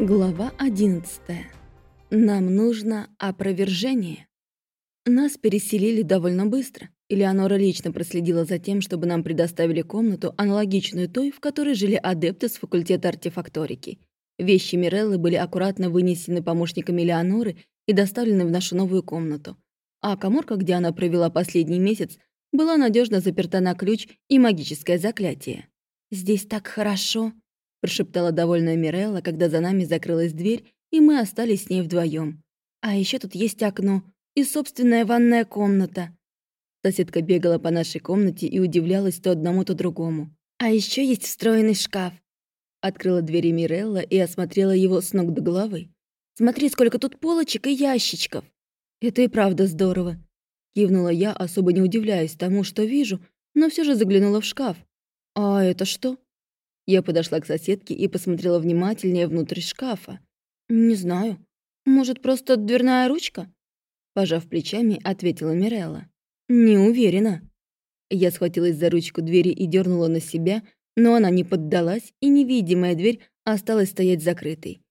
Глава 11. Нам нужно опровержение. Нас переселили довольно быстро. Элеонора лично проследила за тем, чтобы нам предоставили комнату, аналогичную той, в которой жили адепты с факультета артефакторики. Вещи Миреллы были аккуратно вынесены помощниками Элеоноры и доставлены в нашу новую комнату. А коморка, где она провела последний месяц, была надежно заперта на ключ и магическое заклятие. «Здесь так хорошо», прошептала довольная Мирелла, когда за нами закрылась дверь, и мы остались с ней вдвоем. А еще тут есть окно и собственная ванная комната. Соседка бегала по нашей комнате и удивлялась то одному, то другому. А еще есть встроенный шкаф. Открыла двери Мирелла и осмотрела его с ног до головы. «Смотри, сколько тут полочек и ящичков!» «Это и правда здорово!» Кивнула я, особо не удивляясь тому, что вижу, но все же заглянула в шкаф. «А это что?» Я подошла к соседке и посмотрела внимательнее внутрь шкафа. «Не знаю. Может, просто дверная ручка?» Пожав плечами, ответила Мирелла. «Не уверена». Я схватилась за ручку двери и дернула на себя, но она не поддалась, и невидимая дверь осталась стоять закрытой.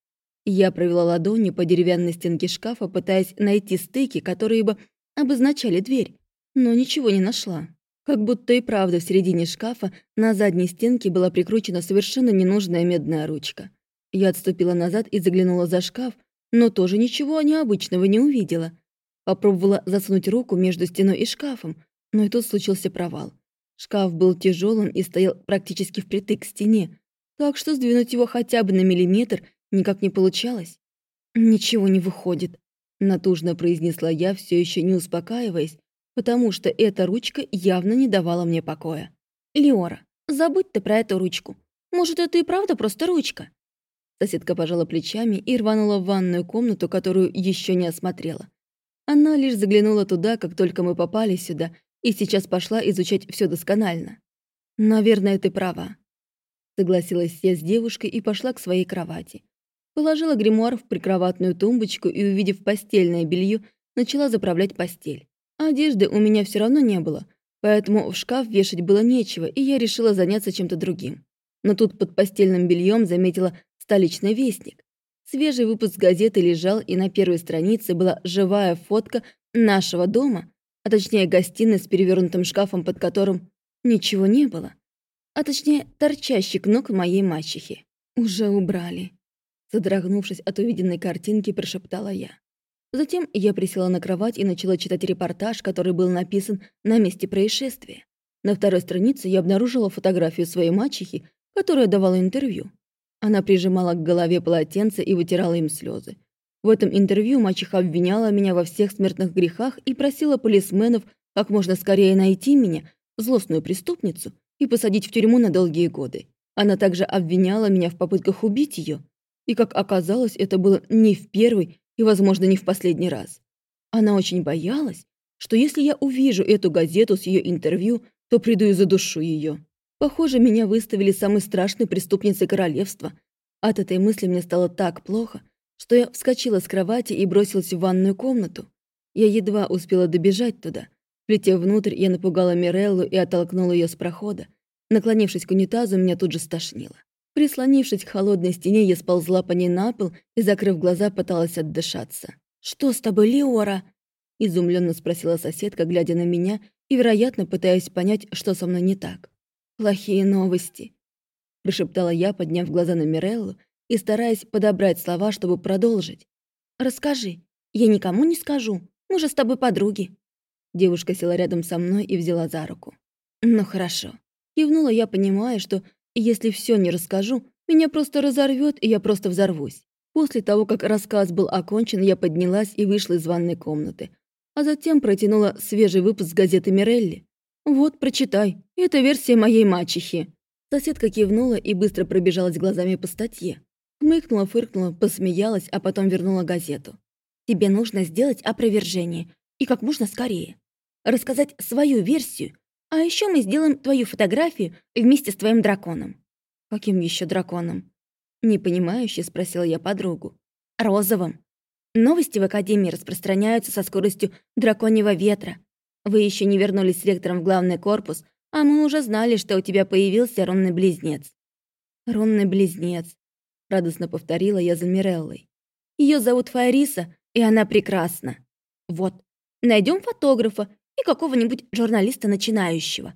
Я провела ладонью по деревянной стенке шкафа, пытаясь найти стыки, которые бы обозначали дверь, но ничего не нашла. Как будто и правда в середине шкафа на задней стенке была прикручена совершенно ненужная медная ручка. Я отступила назад и заглянула за шкаф, но тоже ничего необычного не увидела. Попробовала засунуть руку между стеной и шкафом, но и тут случился провал. Шкаф был тяжелым и стоял практически впритык к стене, так что сдвинуть его хотя бы на миллиметр никак не получалось. «Ничего не выходит», — натужно произнесла я, все еще не успокаиваясь, потому что эта ручка явно не давала мне покоя. «Леора, забудь ты про эту ручку. Может, это и правда просто ручка?» Соседка пожала плечами и рванула в ванную комнату, которую еще не осмотрела. Она лишь заглянула туда, как только мы попали сюда, и сейчас пошла изучать все досконально. «Наверное, ты права», — согласилась я с девушкой и пошла к своей кровати. Положила гримуар в прикроватную тумбочку и, увидев постельное белье, начала заправлять постель. Одежды у меня все равно не было, поэтому в шкаф вешать было нечего, и я решила заняться чем-то другим. Но тут под постельным бельем заметила столичный вестник. Свежий выпуск газеты лежал, и на первой странице была живая фотка нашего дома, а точнее гостиной с перевернутым шкафом, под которым ничего не было. А точнее торчащий ног моей мачехи. «Уже убрали», — задрогнувшись от увиденной картинки, прошептала я. Затем я присела на кровать и начала читать репортаж, который был написан на месте происшествия. На второй странице я обнаружила фотографию своей мачехи, которая давала интервью. Она прижимала к голове полотенце и вытирала им слезы. В этом интервью мачеха обвиняла меня во всех смертных грехах и просила полисменов как можно скорее найти меня, злостную преступницу, и посадить в тюрьму на долгие годы. Она также обвиняла меня в попытках убить ее. И, как оказалось, это было не в первый и, возможно, не в последний раз. Она очень боялась, что если я увижу эту газету с ее интервью, то приду и задушу ее. Похоже, меня выставили самой страшной преступницей королевства. От этой мысли мне стало так плохо, что я вскочила с кровати и бросилась в ванную комнату. Я едва успела добежать туда. Влетев внутрь, я напугала Миреллу и оттолкнула ее с прохода. Наклонившись к унитазу, меня тут же стошнило. Прислонившись к холодной стене, я сползла по ней на пол и, закрыв глаза, пыталась отдышаться. «Что с тобой, Леора?» — изумленно спросила соседка, глядя на меня и, вероятно, пытаясь понять, что со мной не так. «Плохие новости», — прошептала я, подняв глаза на Миреллу и стараясь подобрать слова, чтобы продолжить. «Расскажи. Я никому не скажу. Мы же с тобой подруги». Девушка села рядом со мной и взяла за руку. «Ну хорошо». Кивнула я, понимая, что если все не расскажу, меня просто разорвет, и я просто взорвусь. После того, как рассказ был окончен, я поднялась и вышла из ванной комнаты. А затем протянула свежий выпуск газеты «Мирелли». «Вот, прочитай. Это версия моей мачехи». Соседка кивнула и быстро пробежалась глазами по статье. Хмыкнула, фыркнула, посмеялась, а потом вернула газету. «Тебе нужно сделать опровержение. И как можно скорее. Рассказать свою версию, а еще мы сделаем твою фотографию вместе с твоим драконом». «Каким еще драконом?» Непонимающе спросила я подругу. «Розовым. Новости в Академии распространяются со скоростью драконьего ветра. Вы еще не вернулись с ректором в главный корпус, а мы уже знали, что у тебя появился рунный близнец». «Рунный близнец». — радостно повторила я за Миреллой. Ее зовут Фариса, и она прекрасна. Вот, найдем фотографа и какого-нибудь журналиста начинающего.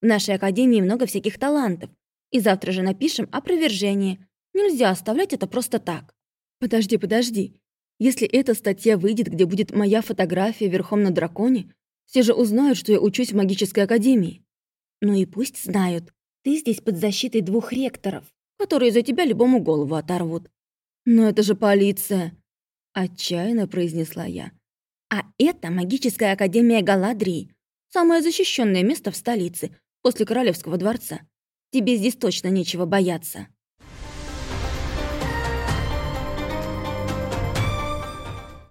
В нашей академии много всяких талантов, и завтра же напишем опровержение. Нельзя оставлять это просто так. Подожди, подожди. Если эта статья выйдет, где будет моя фотография верхом на драконе, все же узнают, что я учусь в магической академии. Ну и пусть знают. Ты здесь под защитой двух ректоров, которые за тебя любому голову оторвут. Но это же полиция, отчаянно произнесла я. А это магическая академия Галадрии, самое защищенное место в столице, после Королевского дворца. Тебе здесь точно нечего бояться.